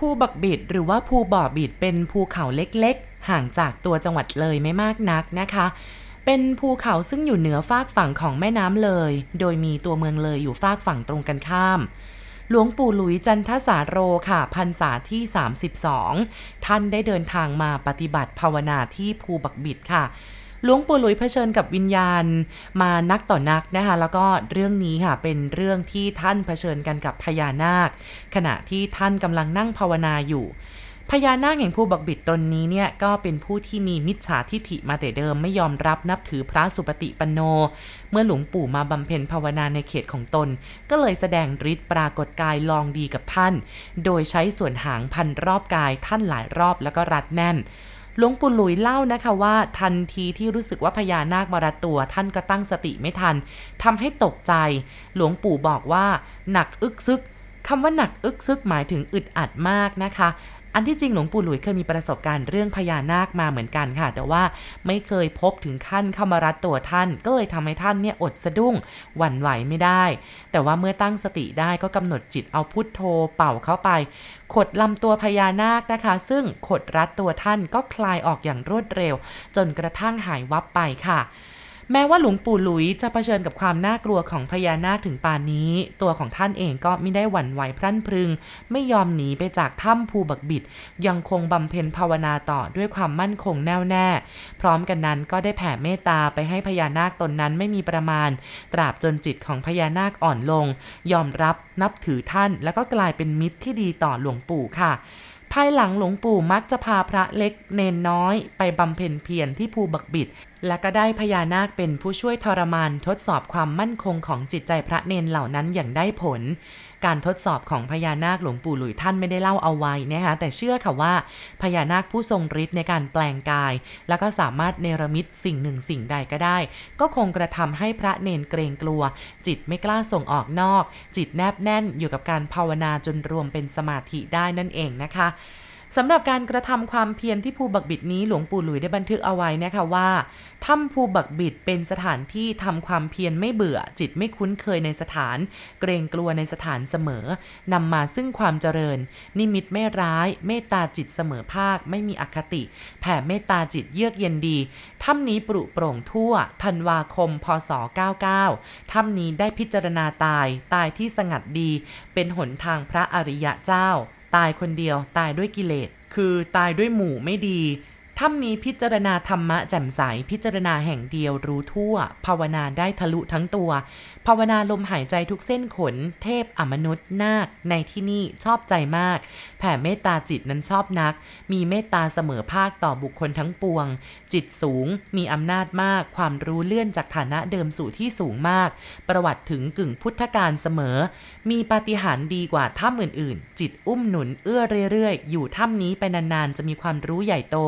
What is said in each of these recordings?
ภูบักบิดหรือว่าภูบ่อบิดเป็นภูเขาเล็กๆ ห่างจากตัวจังหวัดเลยไม่มากนักนะคะ เป็นภูเขาซึ่งอยู่เหนือฟากฝั่งของแม่น้ำเลย โดยมีตัวเมืองเลยอยู่ฟากฝั่งตรงกันข้ามหลวงปู่หลุยจันทสาโรค่ะพรรษาที่ 32 ท่านได้เดินทางมาปฏิบัติภาวนาที่ภูบักบิดค่ะ หลวงปู่หลุยเผชิญกับวิญญาณมานักต่อนักนะคะแล้วก็เรื่องนี้ค่ะเป็นเรื่องที่ท่านเผชิญกันกับพญานาค ขณะที่ท่านกำลังนั่งภาวนาอยู่พญานาคแห่งภูบักบิดตนนี้เนี่ยก็เป็นผู้ที่มีมิจฉาทิฐิมาแต่เดิมไม่ยอมรับนับถือพระสุปฏิปันโน เมื่อหลวงปู่มาบำเพ็ญภาวนาในเขตของตน ก็เลยแสดงฤทธิ์ปรากฏกายลองดีกับท่าน โดยใช้ส่วนหางพันรอบกายท่านหลายรอบแล้วก็รัดแน่น หลวงปู่หลุยเล่านะคะว่า ทันทีที่รู้สึกว่าพญานาคมารัดตัว ท่านก็ตั้งสติไม่ทันทำให้ตกใจ หลวงปู่บอกว่า หนักอึกซึกคำว่าหนักอึกซึกหมายถึงอึดอัดมากนะคะ อันที่จริงหลวงปู่หลุยเคยมีประสบการณ์เรื่องพญานาคมาเหมือนกันค่ะ แต่ว่าไม่เคยพบถึงขั้นเข้ามารัดตัวท่าน ก็เลยทำให้ท่านเนี่ยอดสะดุ้งหวั่นไหวไม่ได้ แต่ว่าเมื่อตั้งสติได้ก็กำหนดจิตเอาพุทโธเป่าเข้าไป ขดลำตัวพญานาคนะคะ ซึ่งขดรัดตัวท่านก็คลายออกอย่างรวดเร็ว จนกระทั่งหายวับไปค่ะ แม้ว่าหลวงปู่หลุยจะเผชิญกับความน่ากลัวของพญานาคถึงป่านนี้ ตัวของท่านเองก็ไม่ได้หวั่นไหวพรั่นพรึง ไม่ยอมหนีไปจากถ้ำภูบักบิด ยังคงบำเพ็ญภาวนาต่อด้วยความมั่นคงแน่วแน่ พร้อมกันนั้นก็ได้แผ่เมตตาไปให้พญานาคตนนั้นไม่มีประมาณ ตราบจนจิตของพญานาคอ่อนลง ยอมรับนับถือท่าน แล้วก็กลายเป็นมิตรที่ดีต่อหลวงปู่ค่ะภายหลังหลวงปู่มักจะพาพระเล็กเนนน้อยไปบำเพ็ญเพียรที่ภูบักบิด และก็ได้พญานาคเป็นผู้ช่วยทรมานทดสอบความมั่นคงของจิตใจพระเนนเหล่านั้นอย่างได้ผล การทดสอบของพญานาคหลวงปู่หลุยท่านไม่ได้เล่าเอาไว้นะคะแต่เชื่อค่ะว่าพญานาคผู้ทรงฤทธิ์ในการแปลงกาย แล้วก็สามารถเนรมิตสิ่งหนึ่งสิ่งใดก็ได้ ก็คงกระทำให้พระเนนเกรงกลัว จิตไม่กล้าส่งออกนอก จิตแนบแน่นอยู่กับการภาวนาจนรวมเป็นสมาธิได้นั่นเองนะคะ สำหรับการกระทำความเพียรที่ภูบักบิดนี้หลวงปู่หลุยได้บันทึกเอาไว้นะคะว่าถ้ำภูบักบิดเป็นสถานที่ทำความเพียรไม่เบื่อ จิตไม่คุ้นเคยในสถาน เกรงกลัวในสถานเสมอนำมาซึ่งความเจริญ นิมิตไม่ร้าย เมตตาจิตเสมอภาค ไม่มีอคติ แผ่เมตตาจิตเยือกเย็นดีถ้ำนี้ปรุโปร่งทั่วธันวาคม พศ 99ถ้ำนี้ได้พิจารณาตายตายที่สงัดดี เป็นหนทางพระอริยะเจ้า ตายคนเดียว ตายด้วยกิเลส คือตายด้วยหมู่ไม่ดี ถ้ำนี้พิจารณาธรรมะแจ่มใส พิจารณาแห่งเดียวรู้ทั่ว ภาวนาได้ทะลุทั้งตัว ภาวนาลมหายใจทุกเส้นขน เทพอมนุษย์นาค ในที่นี่ชอบใจมาก แผ่เมตตาจิตนั้นชอบนัก มีเมตตาเสมอภาคต่อบุคคลทั้งปวง จิตสูง มีอำนาจมาก ความรู้เลื่อนจากฐานะเดิมสู่ที่สูงมาก ประวัติถึงกึ่งพุทธการเสมอ มีปาฏิหาริย์ดีกว่าถ้ำอื่นๆ จิตอุ้มหนุนเอื้อเรื่อยๆ อยู่ถ้ำนี้ไปนานๆ จะมีความรู้ใหญ่โต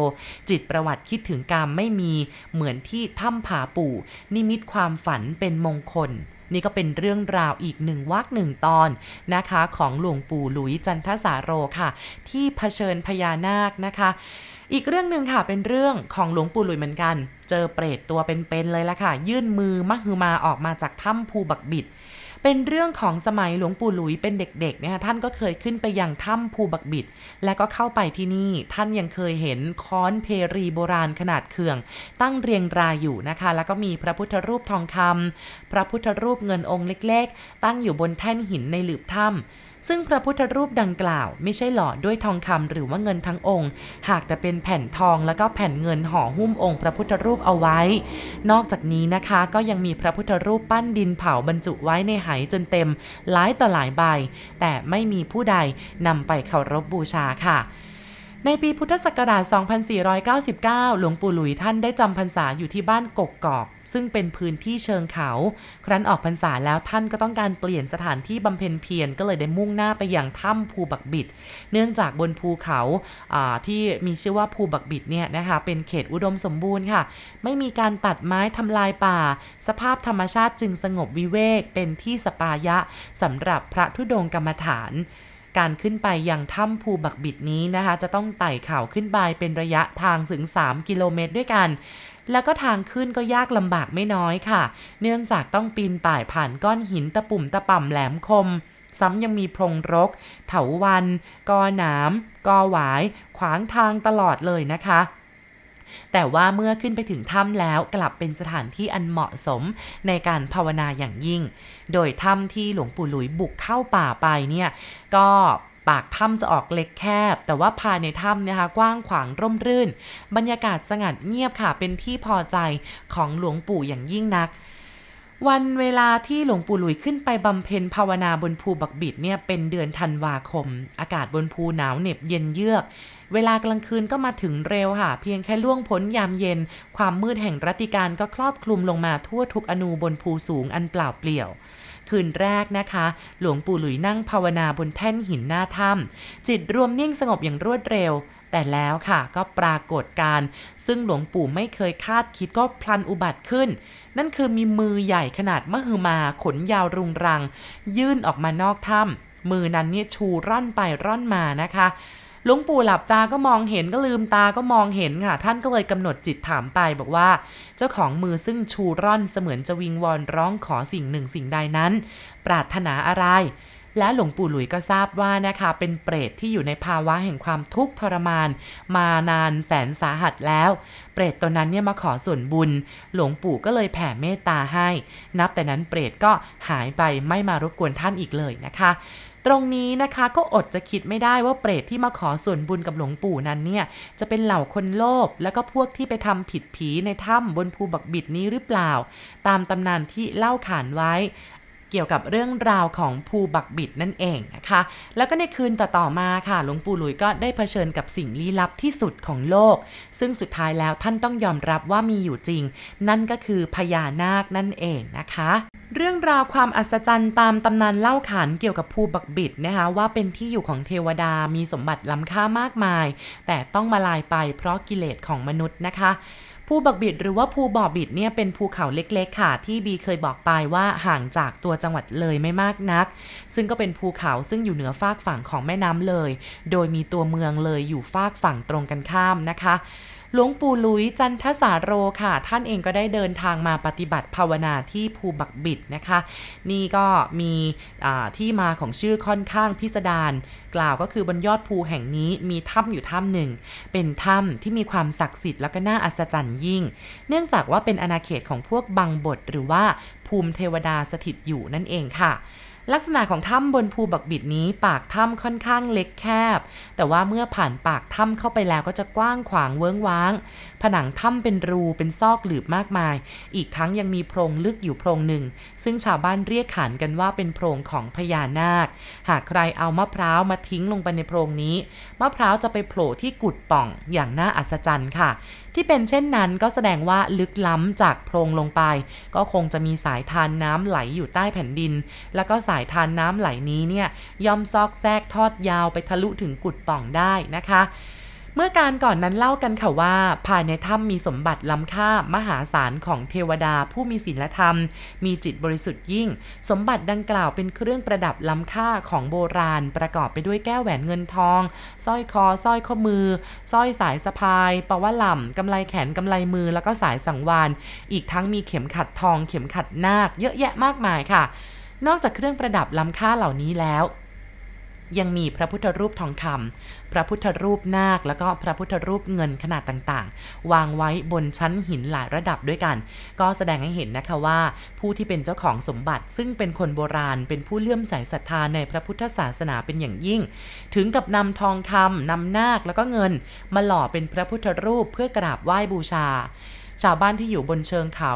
จิตประวัติคิดถึงกรรมไม่มีเหมือนที่ถ้ำผาปู่ นิมิตความฝันเป็นมงคล นี่ก็เป็นเรื่องราวอีกหนึ่งวักหนึ่งตอนนะคะ ของหลวงปู่หลุยจันทสาโรค่ะ ที่เผชิญพญานาคนะคะอีกเรื่องหนึ่งค่ะเป็นเรื่องของหลวงปู่หลุยเหมือนกัน เจอเปรตตัวเป็นๆเลยละค่ะ ยื่นมือมะฮือมาออกมาจากถ้ำภูบักบิด เป็นเรื่องของสมัยหลวงปู่หลุยเป็นเด็กๆเนี่ยท่านก็เคยขึ้นไปยังถ้ำภูบักบิด และก็เข้าไปที่นี่ท่านยังเคยเห็นค้อนเพรีโบราณขนาดเคือง ตั้งเรียงรายอยู่นะคะ แล้วก็มีพระพุทธรูปทองคำพระพุทธรูปเงินองค์เล็ก ๆ ตั้งอยู่บนแท่นหินในหลืบถ้ำ ซึ่งพระพุทธรูปดังกล่าว ไม่ใช่หล่อด้วยทองคำหรือว่าเงินทั้งองค์ หากแต่เป็นแผ่นทองแล้วก็แผ่นเงินห่อหุ้มองค์พระพุทธรูปเอาไว้ นอกจากนี้นะคะก็ยังมีพระพุทธรูปปั้นดินเผาบรรจุไว้ในไหจนเต็มหลายต่อหลายใบ แต่ไม่มีผู้ใดนำไปเคารพบบูชาค่ะ ในปีพุทธศักราช 2499 หลวงปู่หลุยท่านได้จำพรรษาอยู่ที่บ้านกกกอก ซึ่งเป็นพื้นที่เชิงเขา ครั้นออกพรรษาแล้วท่านก็ต้องการเปลี่ยนสถานที่บำเพ็ญเพียรก็เลยได้มุ่งหน้าไปยังถ้ำภูบักบิด เนื่องจากบนภูเขาที่มีชื่อว่าภูบักบิดเนี่ยนะคะเป็นเขตอุดมสมบูรณ์ค่ะ ไม่มีการตัดไม้ทำลายป่า สภาพธรรมชาติจึงสงบวิเวกเป็นที่สปายะสำหรับพระธุดงกรรมฐาน การขึ้นไปยังถ้ำภูบักบิดนี้นะคะ จะต้องไต่เขาขึ้นไปเป็นระยะทางถึง 3 กิโลเมตรด้วยกัน แล้วก็ทางขึ้นก็ยากลำบากไม่น้อยค่ะ เนื่องจากต้องปีนป่ายผ่านก้อนหินตะปุ่มตะป่ำแหลมคม ซ้ำยังมีพรงรก เถาวันกอหนามกอหวาย ขวางทางตลอดเลยนะคะ แต่ว่าเมื่อขึ้นไปถึงถ้ำแล้วกลับเป็นสถานที่อันเหมาะสมในการภาวนาอย่างยิ่ง โดยถ้ำที่หลวงปู่หลุยบุกเข้าป่าไปเนี่ยก็ปากถ้ำจะออกเล็กแคบ แต่ว่าภายในถ้ำนะคะกว้างขวางร่มรื่น บรรยากาศสงัดเงียบค่ะเป็นที่พอใจของหลวงปู่อย่างยิ่งนัก วันเวลาที่หลวงปู่หลุยขึ้นไปบำเพ็ญภาวนาบนภูบักบิดเนี่ยเป็นเดือนธันวาคม อากาศบนภูหนาวเหน็บเย็นเยือก เวลากลางคืนก็มาถึงเร็วค่ะ เพียงแค่ล่วงพ้นยามเย็น ความมืดแห่งรัติการก็ครอบคลุมลงมาทั่วทุกอนูบนภูสูงอันเปล่าเปลี่ยว คืนแรกนะคะ หลวงปู่หลุยนั่งภาวนาบนแท่นหินหน้าถ้ำจิตรวมนิ่งสงบอย่างรวดเร็วแต่แล้วค่ะก็ปรากฏการ ซึ่งหลวงปู่ไม่เคยคาดคิดก็พลันอุบัติขึ้น นั่นคือมีมือใหญ่ขนาดมหึมาขนยาวรุงรัง ยื่นออกมานอกถ้ำมือนั้นเนี่ยชูร่อนไปร่อนมานะคะ หลวงปู่หลับตาก็มองเห็นก็ลืมตาก็มองเห็นค่ะ ท่านก็เลยกำหนดจิตถามไปบอกว่า เจ้าของมือซึ่งชูร่อนเสมือนจะวิงวอนร้องขอสิ่งหนึ่งสิ่งใดนั้น ปรารถนาอะไร และหลวงปู่หลุยก็ทราบว่านะคะ เป็นเปรตที่อยู่ในภาวะแห่งความทุกข์ทรมาน มานานแสนสาหัสแล้ว เปรตตัวนั้นเนี่ยมาขอส่วนบุญ หลวงปู่ก็เลยแผ่เมตตาให้ นับแต่นั้นเปรตก็หายไปไม่มารบกวนท่านอีกเลยนะคะ ตรงนี้นะคะก็อดจะคิดไม่ได้ว่าเปรตที่มาขอส่วนบุญกับหลวงปู่นั้นเนี่ยจะเป็นเหล่าคนโลภแล้วก็พวกที่ไปทำผิดผีในถ้ำบนภูบักบิดนี้หรือเปล่า ตามตำนานที่เล่าขานไว้ เกี่ยวกับเรื่องราวของภูบักบิดนั่นเองนะคะ แล้วก็ในคืนต่อๆมาค่ะ หลวงปู่หลุยก็ได้เผชิญกับสิ่งลี้ลับที่สุดของโลก ซึ่งสุดท้ายแล้วท่านต้องยอมรับว่ามีอยู่จริง นั่นก็คือพญานาคนั่นเองนะคะ เรื่องราวความอัศจรรย์ตามตำนานเล่าขานเกี่ยวกับภูบักบิดนะคะว่าเป็นที่อยู่ของเทวดามีสมบัติล้ำค่ามากมาย แต่ต้องมาลายไปเพราะกิเลสของมนุษย์นะคะ ภูบักบิดหรือว่าภูบ่อบิดเนี่ยเป็นภูเขาเล็กๆค่ะ ที่บีเคยบอกไปว่าห่างจากตัวจังหวัดเลยไม่มากนัก ซึ่งก็เป็นภูเขาซึ่งอยู่เหนือฟากฝั่งของแม่น้ำเลย โดยมีตัวเมืองเลยอยู่ฟากฝั่งตรงกันข้ามนะคะ หลวงปู่ลุยจันทสาโรค่ะ ท่านเองก็ได้เดินทางมาปฏิบัติภาวนาที่ภูบักบิดนะคะ นี่ก็มีที่มาของชื่อค่อนข้างพิสดารกล่าวก็คือบนยอดภูแห่งนี้มีถ้ำอยู่ถ้ำหนึ่ง เป็นถ้ำที่มีความศักดิ์สิทธิ์แล้วก็น่าอัศจรรย์ยิ่ง เนื่องจากว่าเป็นอาณาเขตของพวกบังบทหรือว่าภูมิเทวดาสถิตอยู่นั่นเองค่ะ ลักษณะของถ้ำบนภูบักบิดนี้ปากถ้ำค่อนข้างเล็กแคบ แต่ว่าเมื่อผ่านปากถ้ำเข้าไปแล้วก็จะกว้างขวางเวิ้งว้าง ผนังถ้ำเป็นรูเป็นซอกหลืบมากมาย อีกทั้งยังมีโพรงลึกอยู่โพรงหนึ่ง ซึ่งชาวบ้านเรียกขานกันว่าเป็นโพรงของพญานาค หากใครเอามะพร้าวมาทิ้งลงไปในโพรงนี้ มะพร้าวจะไปโผล่ที่กุดป่องอย่างน่าอัศจรรย์ค่ะที่เป็นเช่นนั้นก็แสดงว่าลึกล้ำจากโพรงลงไป ก็คงจะมีสายทานน้ำไหลอยู่ใต้แผ่นดิน แล้วก็สายทานน้ำไหลนี้เนี่ยย่อมซอกแซกทอดยาวไปทะลุถึงกุดป่องได้นะคะ เมื่อการก่อนนั้นเล่ากันค่ะว่า ภายในถ้ำมีสมบัติล้ำค่ามหาศาลของเทวดาผู้มีศีลธรรม มีจิตบริสุทธิ์ยิ่ง สมบัติดังกล่าวเป็นเครื่องประดับล้ำค่าของโบราณ ประกอบไปด้วยแก้วแหวนเงินทองสร้อยคอสร้อยข้อมือสร้อยสายสะพายปะวะหล่ำกำไลแขนกำไลมือแล้วก็สายสังวาน อีกทั้งมีเข็มขัดทอง เข็มขัดนาค เยอะแยะมากมายค่ะ นอกจากเครื่องประดับล้ำค่าเหล่านี้แล้ว ยังมีพระพุทธรูปทองคำพระพุทธรูปนาค แล้วก็พระพุทธรูปเงินขนาดต่างๆ วางไว้บนชั้นหินหลายระดับด้วยกัน ก็แสดงให้เห็นนะคะว่า ผู้ที่เป็นเจ้าของสมบัติ ซึ่งเป็นคนโบราณ เป็นผู้เลื่อมใสศรัทธาในพระพุทธศาสนาเป็นอย่างยิ่ง ถึงกับนำทองคำนำนาคแล้วก็เงิน มาหล่อเป็นพระพุทธรูปเพื่อกราบไหว้บูชา ชาวบ้านที่อยู่บนเชิงเขา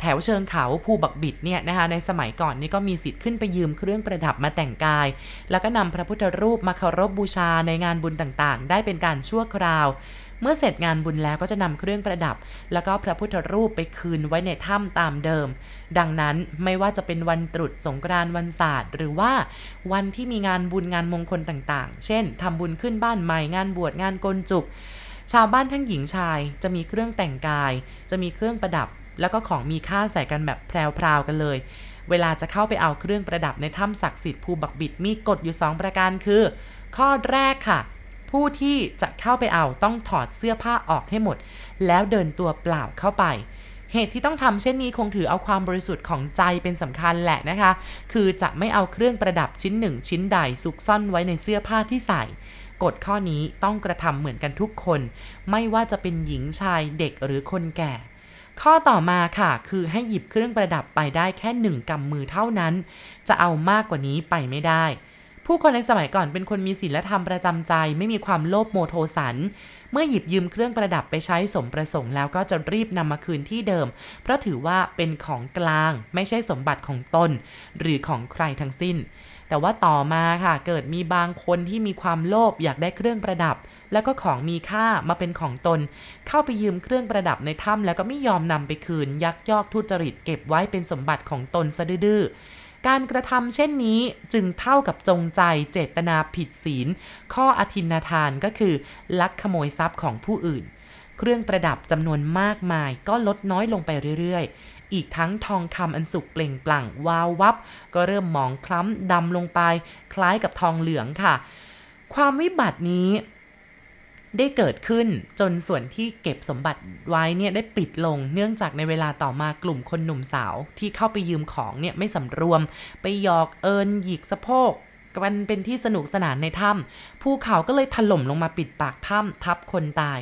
แถวเชิงเขาภูบักบิดเนี่ยนะคะในสมัยก่อนนี่ก็มีสิทธิ์ขึ้นไปยืมเครื่องประดับมาแต่งกาย แล้วก็นำพระพุทธรูปมาเคารพบบูชาในงานบุญต่างๆ ได้เป็นการชั่วคราว เมื่อเสร็จงานบุญแล้วก็จะนำเครื่องประดับ แล้วก็พระพุทธรูปไปคืนไว้ในถ้ำตามเดิม ดังนั้นไม่ว่าจะเป็นวันตรุษสงกรานต์วันศาสตร์ หรือว่าวันที่มีงานบุญงานมงคลต่างๆ เช่นทำบุญขึ้นบ้านใหม่งานบวชงานกลจุก ชาวบ้านทั้งหญิงชายจะมีเครื่องแต่งกาย จะมีเครื่องประดับ แล้วก็ของมีค่าใส่กันแบบแพรวๆกันเลย เวลาจะเข้าไปเอาเครื่องประดับในถ้ำศักดิ์สิทธิ์ภูบักบิดมีกฎอยู่ 2 ประการคือ ข้อแรกค่ะ ผู้ที่จะเข้าไปเอาต้องถอดเสื้อผ้าออกให้หมด แล้วเดินตัวเปล่าเข้าไปเหตุที่ต้องทำเช่นนี้คงถือเอาความบริสุทธิ์ของใจเป็นสำคัญแหละนะคะ คือจะไม่เอาเครื่องประดับชิ้นหนึ่งชิ้นใดซุกซ่อนไว้ในเสื้อผ้าที่ใส่ กฎข้อนี้ต้องกระทำเหมือนกันทุกคน ไม่ว่าจะเป็นหญิงชายเด็กหรือคนแก่ ข้อต่อมาค่ะ คือให้หยิบเครื่องประดับไปได้แค่หนึ่งกำมือเท่านั้น จะเอามากกว่านี้ไปไม่ได้ผู้คนในสมัยก่อนเป็นคนมีศีลธรรมประจำใจ ไม่มีความโลภโมโทสัน เมื่อหยิบยืมเครื่องประดับไปใช้สมประสงค์แล้วก็จะรีบนำมาคืนที่เดิม เพราะถือว่าเป็นของกลางไม่ใช่สมบัติของตน หรือของใครทั้งสิ้น แต่ว่าต่อมาค่ะเกิดมีบางคนที่มีความโลภอยากได้เครื่องประดับ แล้วก็ของมีค่ามาเป็นของตน เข้าไปยืมเครื่องประดับในถ้ำแล้วก็ไม่ยอมนำไปคืนยักยอกทุจริตเก็บไว้เป็นสมบัติของตนซะดื้อ การกระทำเช่นนี้จึงเท่ากับจงใจเจตนาผิดศีล ข้ออธินาทานก็คือ ลักขโมยทรัพย์ของผู้อื่น เครื่องประดับจำนวนมากมายก็ลดน้อยลงไปเรื่อยๆ อีกทั้งทองคำอันสุกเปล่งปลั่งวาววับ ก็เริ่มหมองคล้ำดำลงไป คล้ายกับทองเหลืองค่ะ ความวิบัตินี้ ได้เกิดขึ้นจนส่วนที่เก็บสมบัติไว้เนี่ยได้ปิดลง เนื่องจากในเวลาต่อมากลุ่มคนหนุ่มสาว ที่เข้าไปยืมของเนี่ยไม่สำรวม ไปหยอกเอินหยิกสะโพกมันเป็นที่สนุกสนานในถ้ำภูเขาก็เลยถล่มลงมาปิดปากถ้ำทับคนตาย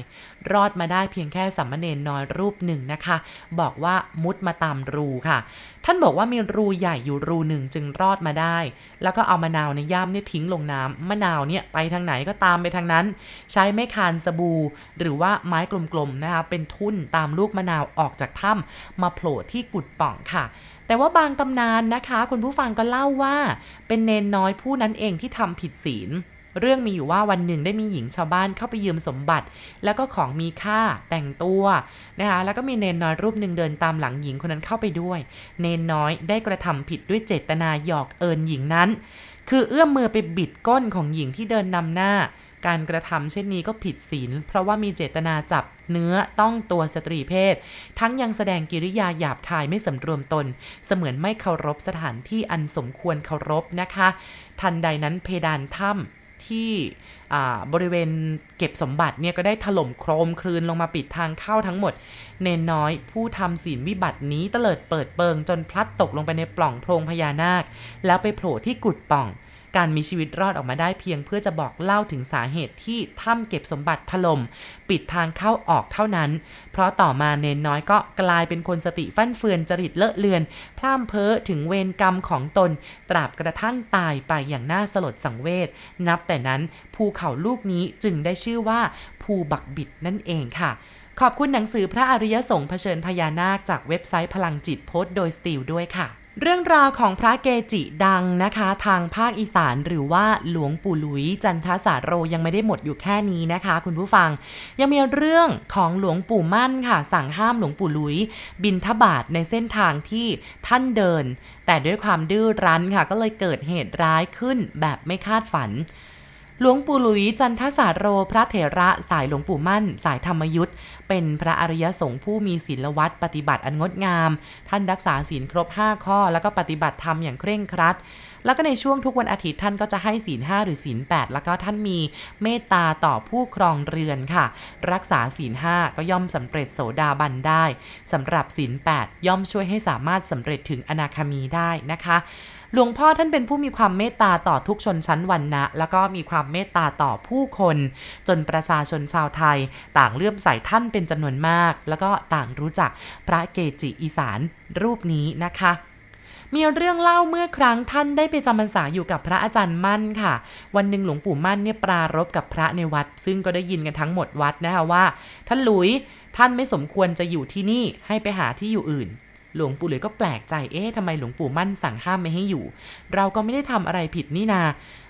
รอดมาได้เพียงแค่สัมมเนนน้อยรูปหนึ่งนะคะ บอกว่ามุดมาตามรูค่ะ ท่านบอกว่ามีรูใหญ่อยู่รูหนึ่งจึงรอดมาได้ แล้วก็เอามะนาวในย่ามเนี่ยทิ้งลงน้ำมะนาวเนี่ยไปทางไหนก็ตามไปทางนั้น ใช้ไม้คานสบู่หรือว่าไม้กลมๆนะคะเป็นทุ่นตามลูกมะนาวออกจากถ้ำมาโผล่ที่กุดป่องค่ะแต่ว่าบางตำนานนะคะ คุณผู้ฟังก็เล่าว่า เป็นเนนน้อยผู้นั้นเองที่ทำผิดศีล เรื่องมีอยู่ว่าวันหนึ่งได้มีหญิงชาวบ้านเข้าไปยืมสมบัติ แล้วก็ของมีค่าแต่งตัวนะคะแล้วก็มีเนนน้อยรูปหนึ่งเดินตามหลังหญิงคนนั้นเข้าไปด้วย เนนน้อยได้กระทำผิดด้วยเจตนาหยอกเอิญหญิงนั้น คือเอื้อมมือไปบิดก้นของหญิงที่เดินนำหน้า การกระทำเช่นนี้ก็ผิดศีล เพราะว่ามีเจตนาจับเนื้อต้องตัวสตรีเพศ ทั้งยังแสดงกิริยาหยาบคายไม่สำรวมตน เสมือนไม่เคารพสถานที่อันสมควรเคารพนะคะ ทันใดนั้นเพดานถ้ำ ที่บริเวณเก็บสมบัติเนี่ยก็ได้ถล่มโครมคลืนลงมาปิดทางเข้าทั้งหมด เนนน้อยผู้ทำศีลวิบัตินี้เตลิดเปิดเปิงจนพลัดตกลงไปในปล่องโพรงพญานาค แล้วไปโผล่ที่กุดป่อง การมีชีวิตรอดออกมาได้เพียงเพื่อจะบอกเล่าถึงสาเหตุที่ถ้ำเก็บสมบัติถลม่มปิดทางเข้าออกเท่านั้น เพราะต่อมาเนนน้อยก็กลายเป็นคนสติฟั่นเฟือนจริตเลอะเลือน พล่ามเพ้อถึงเวรกรรมของตน ตราบกระทั่งตายไปอย่างน่าสลดสังเวชนับแต่นั้นภูเขาลูกนี้จึงได้ชื่อว่าภูบักบิดนั่นเองค่ะขอบคุณหนังสือพระอริยสงฆ์เผชิญพญานาคจากเว็บไซต์พลังจิตโพสต์โดยสตีลด้วยค่ะ เรื่องราวของพระเกจิดังนะคะ ทางภาคอีสานหรือว่าหลวงปู่หลุยจันทสาโรยังไม่ได้หมดอยู่แค่นี้นะคะ คุณผู้ฟังยังมีเรื่องของหลวงปู่มั่นค่ะ สั่งห้ามหลวงปู่หลุย บินทบาทในเส้นทางที่ท่านเดิน แต่ด้วยความดื้อรั้นค่ะ ก็เลยเกิดเหตุร้ายขึ้นแบบไม่คาดฝัน หลวงปู่หลุยจันทสาโร พระเถระสายหลวงปู่มั่น สายธรรมยุทธเป็นพระอริยสงฆ์ผู้มีศีลวัดปฏิบัติอันงดงาม ท่านรักษาศีลครบ 5 ข้อ แล้วก็ปฏิบัติธรรมอย่างเคร่งครัด แล้วก็ในช่วงทุกวันอาทิตย์ท่านก็จะให้ศีลห้าหรือศีลแปดแล้วก็ท่านมีเมตตาต่อผู้ครองเรือนค่ะ รักษาศีลห้าก็ย่อมสำเร็จโสดาบันได้สำหรับศีลแปดย่อมช่วยให้สามารถสำเร็จถึงอนาคามีได้นะคะหลวงพ่อท่านเป็นผู้มีความเมตตาต่อทุกชนชั้นวรรณะ แล้วก็มีความเมตตาต่อผู้คน จนประชาชนชาวไทย ต่างเลื่อมใสท่านเป็นจำนวนมาก แล้วก็ต่างรู้จักพระเกจิอีสานรูปนี้นะคะ มีเรื่องเล่าเมื่อครั้งท่านได้ไปจำพรรษาอยู่กับพระอาจารย์มั่นค่ะ วันหนึ่งหลวงปู่มั่นเนี่ยปรารบกับพระในวัด ซึ่งก็ได้ยินกันทั้งหมดวัดนะคะว่า ท่านหลุยท่านไม่สมควรจะอยู่ที่นี่ให้ไปหาที่อยู่อื่น หลวงปู่หลุยก็แปลกใจ เอ๊ะทำไมหลวงปู่มั่นสั่งห้ามไม่ให้อยู่ เราก็ไม่ได้ทำอะไรผิดนี่นา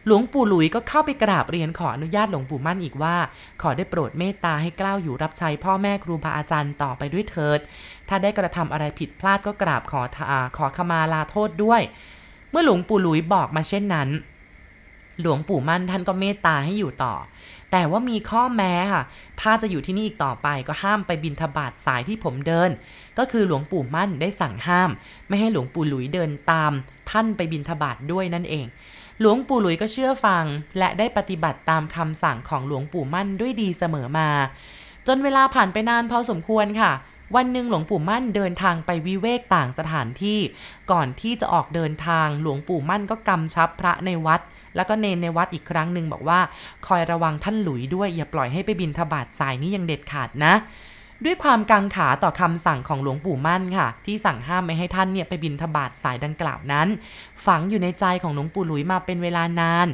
หลวงปู่หลุยก็เข้าไปกราบเรียนขออนุญาตหลวงปู่มั่นอีกว่า ขอได้โปรดเมตตาให้กล้าวอยู่รับใช้พ่อแม่ครูบาอาจารย์ต่อไปด้วยเถิด ถ้าได้กระทำอะไรผิดพลาดก็กราบขอขอขมาลาโทษด้วย เมื่อหลวงปู่หลุยบอกมาเช่นนั้น หลวงปู่มั่นท่านก็เมตตาให้อยู่ต่อ แต่ว่ามีข้อแม้ค่ะ ถ้าจะอยู่ที่นี่อีกต่อไปก็ห้ามไปบินทบาทสายที่ผมเดิน ก็คือหลวงปู่มั่นได้สั่งห้าม ไม่ให้หลวงปู่หลุยเดินตาม ท่านไปบินทบาทด้วยนั่นเอง หลวงปู่หลุยก็เชื่อฟัง และได้ปฏิบัติตามคำสั่งของหลวงปู่มั่นด้วยดีเสมอมา จนเวลาผ่านไปนานพอสมควรค่ะ วันหนึ่งหลวงปู่มั่นเดินทางไปวิเวกต่างสถานที่ ก่อนที่จะออกเดินทางหลวงปู่มั่นก็กำชับพระในวัด แล้วก็เนนในวัดอีกครั้งหนึ่งบอกว่า คอยระวังท่านหลุยด้วยอย่าปล่อยให้ไปบินทบาทสายนี้ยังเด็ดขาดนะด้วยความกังขาต่อคำสั่งของหลวงปู่มั่นค่ะ ที่สั่งห้ามไม่ให้ท่านเนี่ยไปบินทบาทสายดังกล่าวนั้น ฝังอยู่ในใจของหลวงปู่หลุยมาเป็นเวลานาน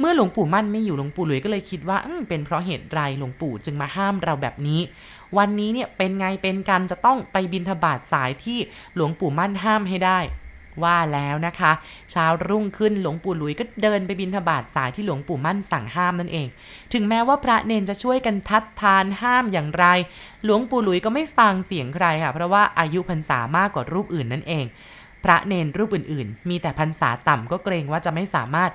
เมื่อหลวงปู่มั่นไม่อยู่หลวงปู่หลุยก็เลยคิดว่าเป็นเพราะเหตุไรหลวงปู่จึงมาห้ามเราแบบนี้ วันนี้เนี่ยเป็นไงเป็นกันจะต้องไปบินทบาทสายที่หลวงปู่มั่นห้ามให้ได้ ว่าแล้วนะคะเช้ารุ่งขึ้นหลวงปู่หลุยก็เดินไปบินทบาทสายที่หลวงปู่มั่นสั่งห้ามนั่นเอง ถึงแม้ว่าพระเนนจะช่วยกันทัดทานห้ามอย่างไร หลวงปู่หลุยก็ไม่ฟังเสียงใครค่ะเพราะว่าอายุพรรษามากกว่ารูปอื่นนั่นเอง พระเนนรูปอื่นๆ มีแต่พรรษาต่ำก็เกรงว่าจะไม่สามารถ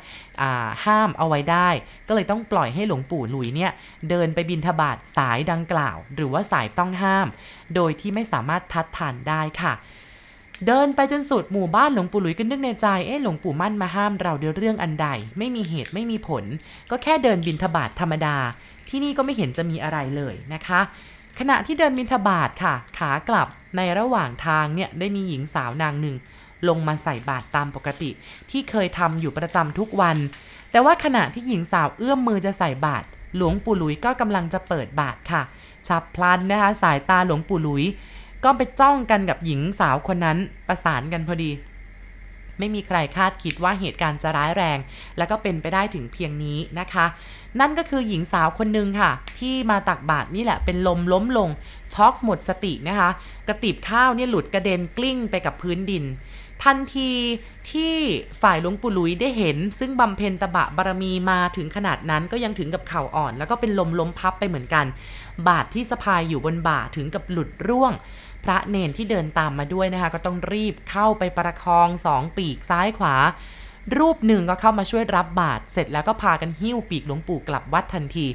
ห้ามเอาไว้ได้ ก็เลยต้องปล่อยให้หลวงปู่หลุยเนี่ยเดินไปบินทบาทสายดังกล่าว หรือว่าสายต้องห้าม โดยที่ไม่สามารถทัดทานได้ค่ะเดินไปจนสุดหมู่บ้านหลวงปู่หลุยก็นึกในใจ เอ๊ะหลวงปู่มั่นมาห้ามเราเดี๋ยวเรื่องอันใด ไม่มีเหตุไม่มีผล ก็แค่เดินบินทบาทธรรมดา ที่นี่ก็ไม่เห็นจะมีอะไรเลยนะคะ ขณะที่เดินบินทบาทค่ะ ขากลับในระหว่างทางเนี่ยได้มีหญิงสาวนางหนึ่ง ลงมาใส่บาตรตามปกติ ที่เคยทำอยู่ประจำทุกวัน แต่ว่าขณะที่หญิงสาวเอื้อมมือจะใส่บาตรหลวงปู่หลุยก็กำลังจะเปิดบาตรค่ะฉับพลันนะคะ สายตาหลวงปู่หลุย ก็ไปจ้องกันกับหญิงสาวคนนั้นประสานกันพอดี ไม่มีใครคาดคิดว่าเหตุการณ์จะร้ายแรง แล้วก็เป็นไปได้ถึงเพียงนี้นะคะ นั่นก็คือหญิงสาวคนหนึ่งค่ะ ที่มาตักบาตรนี่แหละเป็นลมล้มลง ช็อกหมดสตินะคะ กระติบข้าวเนี่ยหลุดกระเด็นกลิ้งไปกับพื้นดินทันทีที่ฝ่ายหลวงปู่ลุยได้เห็น ซึ่งบำเพ็ญตบะบารมีมาถึงขนาดนั้นก็ยังถึงกับเข่าอ่อน แล้วก็เป็นลมล้มพับไปเหมือนกัน บาทที่สะพายอยู่บนบ่าถึงกับหลุดร่วง พระเนนที่เดินตามมาด้วยนะคะ ก็ต้องรีบเข้าไปประคองสองปีกซ้ายขวา รูปหนึ่งก็เข้ามาช่วยรับบาตรเสร็จแล้วก็พากันหิ้วปีกหลวงปู่กลับวัดทันที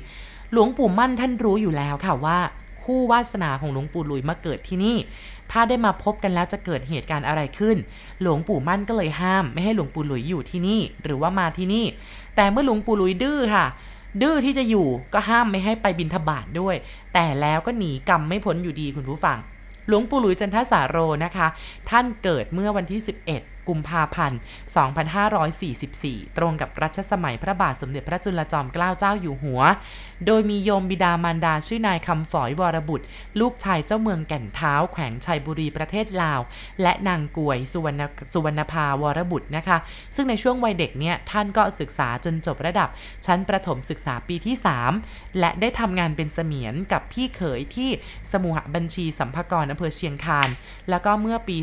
หลวงปู่มั่นท่านรู้อยู่แล้วค่ะว่า คู่วาสนาของหลวงปู่ลุยมาเกิดที่นี่ ถ้าได้มาพบกันแล้วจะเกิดเหตุการณ์อะไรขึ้น หลวงปู่มั่นก็เลยห้าม ไม่ให้หลวงปู่ลุยอยู่ที่นี่ หรือว่ามาที่นี่ แต่เมื่อหลวงปู่ลุยดื้อค่ะดื้อที่จะอยู่ก็ห้ามไม่ให้ไปบินทบาทด้วย แต่แล้วก็หนีกรรมไม่พ้นอยู่ดีคุณผู้ฟัง หลวงปู่หลุยจันทสาโรนะคะ ท่านเกิดเมื่อวันที่ 11กุมภาพันธ์ 2544 ตรงกับรัชสมัยพระบาทสมเด็จพระจุลจอมเกล้าเจ้าอยู่หัวโดยมีโยมบิดามารดาชื่อนายคำฝอยวรบุตร ลูกชายเจ้าเมืองแก่นเท้า แขวงชัยบุรีประเทศลาว และนางกวยสุวรรณสุวรรณภาวรบุตรนะคะ ซึ่งในช่วงวัยเด็กเนี่ยท่านก็ศึกษาจนจบระดับ ชั้นประถมศึกษาปีที่ 3 และได้ทำงานเป็นเสมียนกับพี่เขยที่สมุหบัญชีสัมภากรอำเภอเชียงคาน แล้วก็เมื่อปี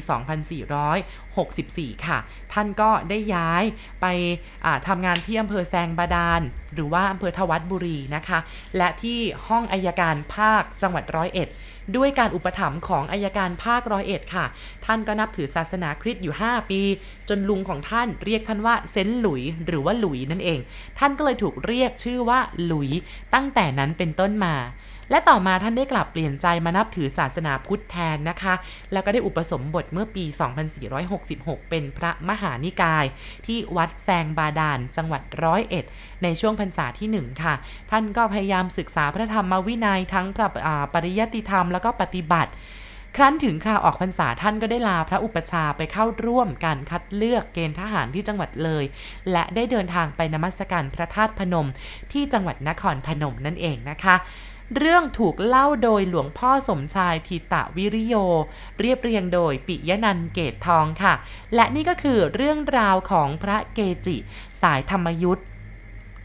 2464 ค่ะ ท่านก็ได้ย้ายไปทำงานที่อำเภอแซงบาดาล หรือว่าอำเภอทวัดบุรีนะคะและที่ห้องอายการภาคจังหวัดร้อยเอ็ดด้วยการอุปถัมภ์ของอายการภาคร้อยเอ็ดค่ะ ท่านก็นับถือศาสนาคริสต์อยู่ 5 ปี จนลุงของท่านเรียกท่านว่าเซนหลุยหรือว่าหลุยนั่นเอง ท่านก็เลยถูกเรียกชื่อว่าหลุยตั้งแต่นั้นเป็นต้นมา และต่อมาท่านได้กลับเปลี่ยนใจมานับถือศาสนาพุทธแทนนะคะ แล้วก็ได้อุปสมบทเมื่อปี 2466 เป็นพระมหานิกาย ที่วัดแซงบาดาลจังหวัดร้อยเอ็ด ในช่วงพรรษาที่ 1 ค่ะ ท่านก็พยายามศึกษาพระธรรมวินัยทั้งปริยัติธรรมแล้วก็ปฏิบัติครั้นถึงคราวออกพรรษาท่านก็ได้ลาพระอุปชาไปเข้าร่วมการคัดเลือกเกณฑ์ทหารที่จังหวัดเลย และได้เดินทางไปนมัสการพระธาตุพนมที่จังหวัดนครพนมนั่นเองนะคะ เรื่องถูกเล่าโดยหลวงพ่อสมชายทิตะวิริโย เรียบเรียงโดยปิยนันเกตทองค่ะ และนี่ก็คือเรื่องราวของพระเกจิ สายธรรมยุทธ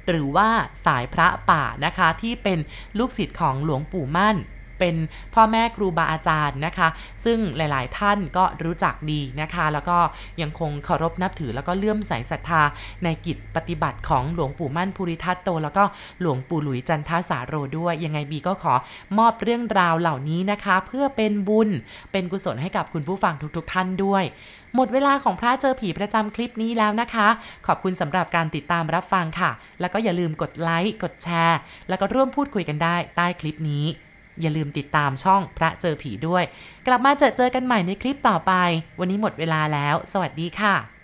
หรือว่าสายพระป่านะคะที่เป็นลูกศิษย์ของหลวงปู่มั่น เป็นพ่อแม่ครูบาอาจารย์นะคะ ซึ่งหลายๆ ท่านก็รู้จักดีนะคะ แล้วก็ยังคงเคารพนับถือแล้วก็เลื่อมใสศรัทธาในกิจปฏิบัติของหลวงปู่มั่นภูริทัตโต แล้วก็หลวงปู่หลุยจันทาสาโรด้วย ยังไงบีก็ขอมอบเรื่องราวเหล่านี้นะคะ เพื่อเป็นบุญเป็นกุศลให้กับคุณผู้ฟังทุกๆท่านด้วย หมดเวลาของพระเจอผีประจำคลิปนี้แล้วนะคะ ขอบคุณสำหรับการติดตามรับฟังค่ะ แล้วก็อย่าลืมกดไลค์กดแชร์ แล้วก็ร่วมพูดคุยกันได้ใต้คลิปนี้ อย่าลืมติดตามช่องพระเจอผีด้วย กลับมาเจอเจอกันใหม่ในคลิปต่อไป วันนี้หมดเวลาแล้ว สวัสดีค่ะ